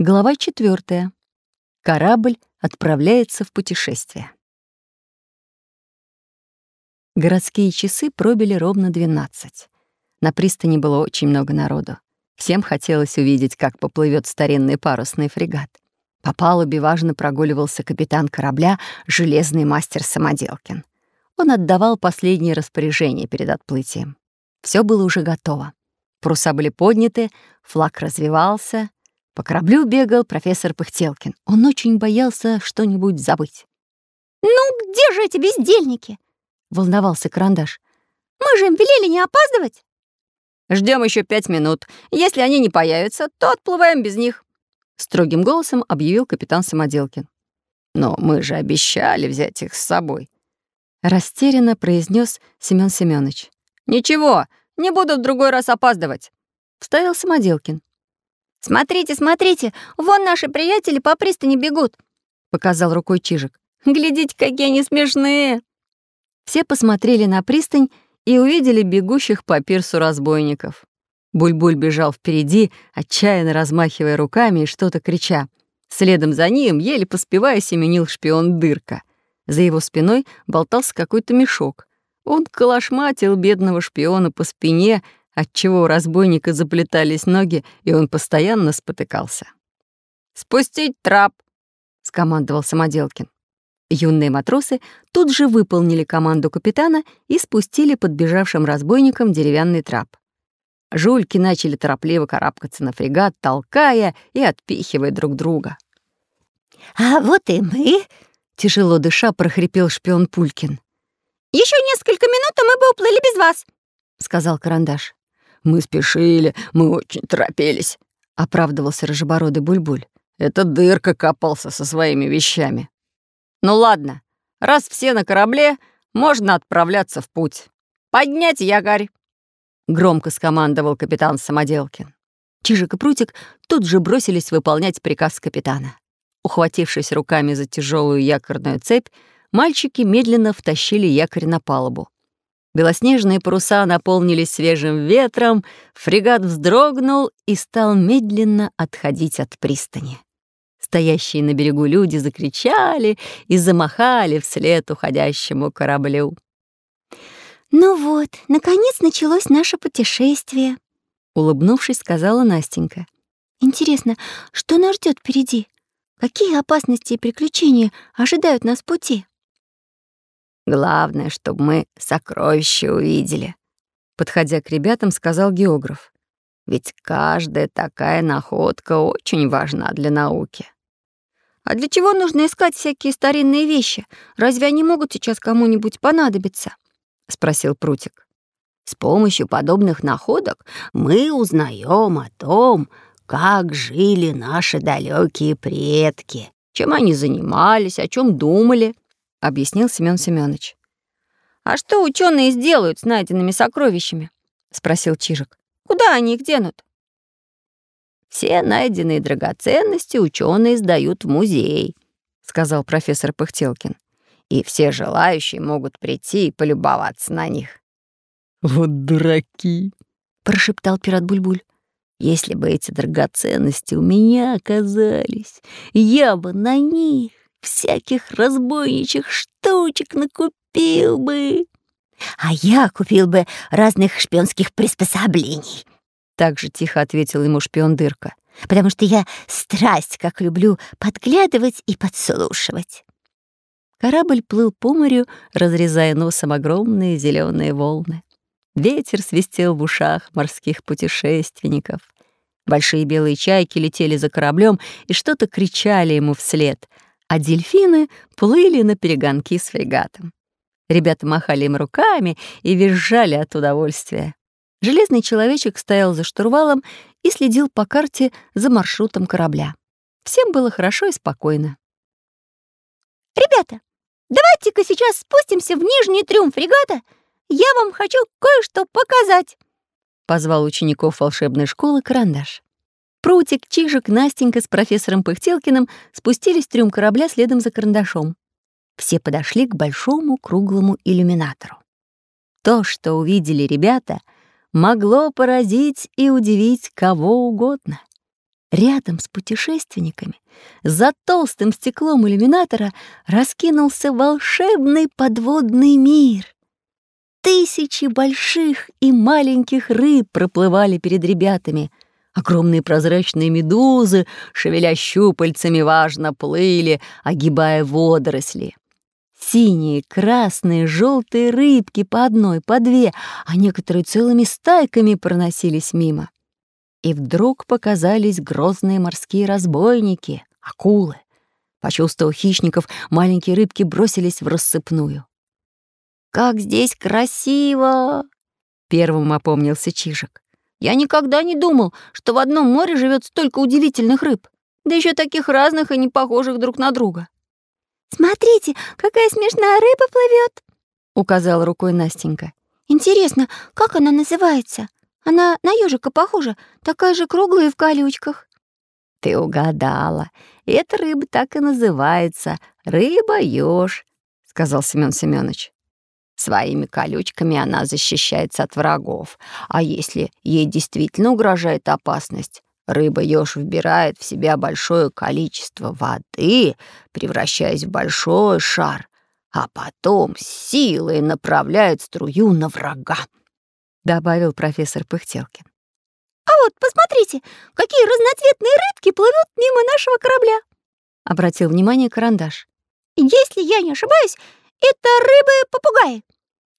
Глава четвертая. Корабль отправляется в путешествие. Городские часы пробили ровно 12. На пристани было очень много народу. Всем хотелось увидеть, как поплывет старинный парусный фрегат. По палубе важно прогуливался капитан корабля, железный мастер Самоделкин. Он отдавал последние распоряжения перед отплытием. Все было уже готово. Паруса были подняты, флаг развивался, по кораблю бегал профессор Пыхтелкин. Он очень боялся что-нибудь забыть. «Ну, где же эти бездельники?» — волновался карандаш. «Мы же им велели не опаздывать!» Ждем еще пять минут. Если они не появятся, то отплываем без них», — строгим голосом объявил капитан Самоделкин. «Но мы же обещали взять их с собой», — растерянно произнес Семён Семёныч. «Ничего, не буду в другой раз опаздывать», — вставил Самоделкин. «Смотрите, смотрите, вон наши приятели по пристани бегут», — показал рукой Чижик. «Глядите, какие они смешные!» Все посмотрели на пристань и увидели бегущих по пирсу разбойников. Буль-буль бежал впереди, отчаянно размахивая руками и что-то крича. Следом за ним, еле поспевая, семенил шпион Дырка. За его спиной болтался какой-то мешок. Он колошматил бедного шпиона по спине, отчего у разбойника заплетались ноги, и он постоянно спотыкался. «Спустить трап!» — скомандовал Самоделкин. Юные матросы тут же выполнили команду капитана и спустили подбежавшим разбойникам деревянный трап. Жульки начали торопливо карабкаться на фрегат, толкая и отпихивая друг друга. «А вот и мы!» — тяжело дыша прохрипел шпион Пулькин. Еще несколько минут, и мы бы уплыли без вас», — сказал Карандаш. «Мы спешили, мы очень торопились», — оправдывался рыжебородый Бульбуль. «Это дырка копался со своими вещами». «Ну ладно, раз все на корабле, можно отправляться в путь. Поднять якорь!» Громко скомандовал капитан Самоделкин. Чижик и Прутик тут же бросились выполнять приказ капитана. Ухватившись руками за тяжелую якорную цепь, мальчики медленно втащили якорь на палубу. Белоснежные паруса наполнились свежим ветром, фрегат вздрогнул и стал медленно отходить от пристани. Стоящие на берегу люди закричали и замахали вслед уходящему кораблю. «Ну вот, наконец началось наше путешествие», — улыбнувшись, сказала Настенька. «Интересно, что нас ждет впереди? Какие опасности и приключения ожидают нас в пути?» Главное, чтобы мы сокровища увидели, подходя к ребятам, сказал географ. Ведь каждая такая находка очень важна для науки. А для чего нужно искать всякие старинные вещи? Разве они могут сейчас кому-нибудь понадобиться? спросил Прутик. С помощью подобных находок мы узнаем о том, как жили наши далекие предки, чем они занимались, о чем думали, — объяснил Семён Семёныч. «А что ученые сделают с найденными сокровищами?» — спросил Чижик. «Куда они их денут?» «Все найденные драгоценности ученые сдают в музей», — сказал профессор Пыхтелкин. «И все желающие могут прийти и полюбоваться на них». «Вот дураки!» — прошептал пират Бульбуль. «Если бы эти драгоценности у меня оказались, я бы на них всяких разбойничьих штучек накупил бы. А я купил бы разных шпионских приспособлений. Так же тихо ответил ему шпион Дырка. Потому что я страсть как люблю подглядывать и подслушивать. Корабль плыл по морю, разрезая носом огромные зеленые волны. Ветер свистел в ушах морских путешественников. Большие белые чайки летели за кораблем и что-то кричали ему вслед — а дельфины плыли на перегонки с фрегатом. Ребята махали им руками и визжали от удовольствия. Железный человечек стоял за штурвалом и следил по карте за маршрутом корабля. Всем было хорошо и спокойно. «Ребята, давайте-ка сейчас спустимся в нижний трюм фрегата. Я вам хочу кое-что показать», — позвал учеников волшебной школы Карандаш. Прутик, Чижик, Настенька с профессором Пыхтелкиным спустились в трюм корабля следом за карандашом. Все подошли к большому круглому иллюминатору. То, что увидели ребята, могло поразить и удивить кого угодно. Рядом с путешественниками, за толстым стеклом иллюминатора, раскинулся волшебный подводный мир. Тысячи больших и маленьких рыб проплывали перед ребятами. Огромные прозрачные медузы, шевеля щупальцами, важно плыли, огибая водоросли. Синие, красные, желтые рыбки по одной, по две, а некоторые целыми стайками проносились мимо. И вдруг показались грозные морские разбойники, акулы. Почувствовав хищников, маленькие рыбки бросились в рассыпную. «Как здесь красиво!» — первым опомнился Чижик. «Я никогда не думал, что в одном море живет столько удивительных рыб, да еще таких разных и не похожих друг на друга». «Смотрите, какая смешная рыба плывет!» — указала рукой Настенька. «Интересно, как она называется? Она на ежика похожа, такая же круглая в колючках». «Ты угадала. Эта рыба так и называется — рыба-ёж», — сказал Семён Семёныч. Своими колючками она защищается от врагов, а если ей действительно угрожает опасность, Рыба-еж вбирает в себя большое количество воды, превращаясь в большой шар, а потом силой направляет струю на врага», — добавил профессор Пыхтелкин. «А вот, посмотрите, какие разноцветные рыбки плывут мимо нашего корабля!» — обратил внимание карандаш. «Если я не ошибаюсь, это рыбы-попугаи.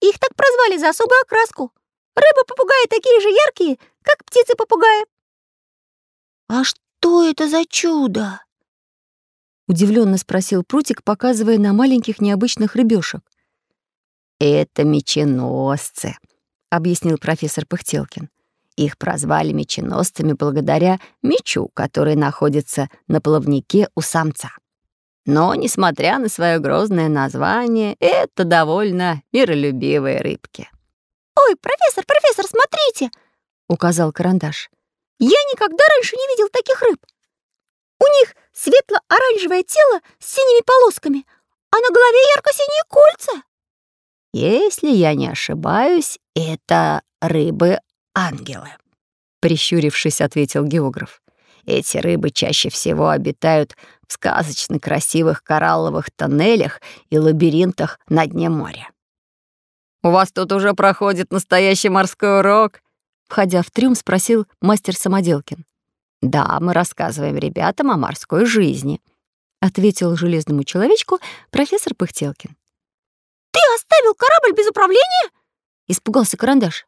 Их так прозвали за особую окраску. Рыбы-попугаи такие же яркие, как птицы-попугаи. «А что это за чудо?» Удивленно спросил Прутик, показывая на маленьких необычных рыбешек. «Это меченосцы», — объяснил профессор Пыхтелкин. Их прозвали меченосцами благодаря мечу, который находится на плавнике у самца. Но, несмотря на свое грозное название, это довольно миролюбивые рыбки. «Ой, профессор, профессор, смотрите!» — указал карандаш. Я никогда раньше не видел таких рыб. У них светло-оранжевое тело с синими полосками, а на голове ярко-синие кольца. Если я не ошибаюсь, это рыбы-ангелы. Прищурившись, ответил географ. Эти рыбы чаще всего обитают в сказочно красивых коралловых тоннелях и лабиринтах на дне моря. «У вас тут уже проходит настоящий морской урок», Входя в трюм, спросил мастер Самоделкин. «Да, мы рассказываем ребятам о морской жизни», — ответил железному человечку профессор Пыхтелкин. «Ты оставил корабль без управления?» — испугался карандаш.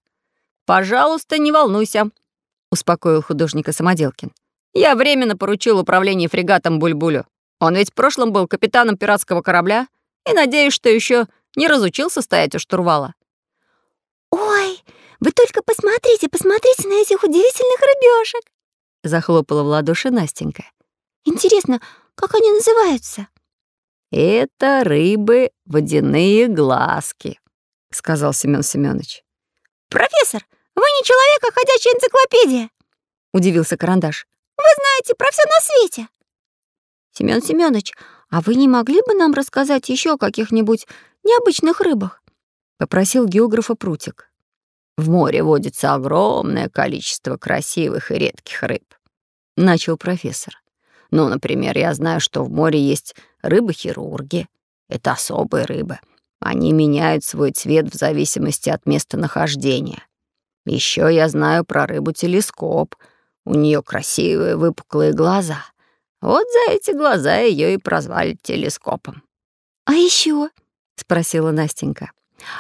«Пожалуйста, не волнуйся», — успокоил художника Самоделкин. «Я временно поручил управление фрегатом Бульбулю. Он ведь в прошлом был капитаном пиратского корабля и, надеюсь, что еще не разучился стоять у штурвала». «Ой, вы только посмотрите, посмотрите на этих удивительных рыбешек!» Захлопала в ладоши Настенька. «Интересно, как они называются?» «Это рыбы водяные глазки», — сказал Семён Семёныч. «Профессор, вы не человек, а ходячая энциклопедия!» — удивился Карандаш. «Вы знаете про все на свете!» «Семён Семёныч, а вы не могли бы нам рассказать еще о каких-нибудь необычных рыбах?» — попросил географа Прутик. В море водится огромное количество красивых и редких рыб. Начал профессор. Ну, например, я знаю, что в море есть рыбы-хирурги. Это особые рыбы. Они меняют свой цвет в зависимости от местонахождения. Еще я знаю про рыбу-телескоп. У нее красивые выпуклые глаза. Вот за эти глаза ее и прозвали телескопом. «А еще? спросила Настенька.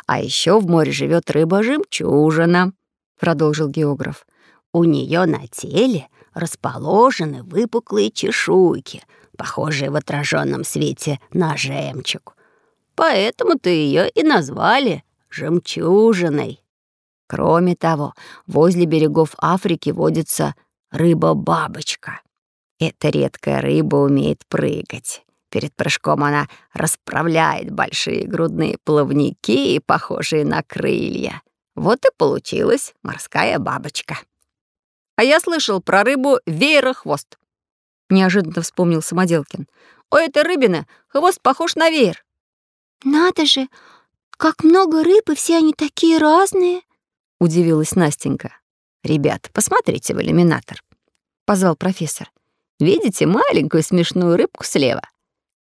А еще в море живет рыба-жемчужина, продолжил географ. У нее на теле расположены выпуклые чешуйки, похожие в отраженном свете на жемчуг. Поэтому-то ее и назвали жемчужиной. Кроме того, возле берегов Африки водится рыба-бабочка. Эта редкая рыба умеет прыгать. Перед прыжком она расправляет большие грудные плавники, похожие на крылья. Вот и получилась морская бабочка. А я слышал про рыбу веерохвост. Неожиданно вспомнил Самоделкин. У этой рыбины хвост похож на веер. Надо же, как много рыб, и все они такие разные. Удивилась Настенька. Ребят, посмотрите в иллюминатор. позвал профессор. Видите маленькую смешную рыбку слева?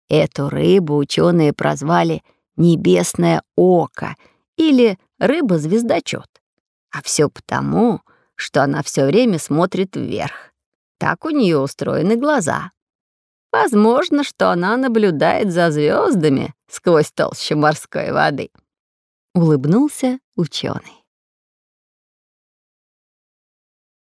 Эту рыбу ученые прозвали «небесное око» или «рыба-звездочет». А все потому, что она все время смотрит вверх. Так у нее устроены глаза. Возможно, что она наблюдает за звездами сквозь толщу морской воды. Улыбнулся ученый.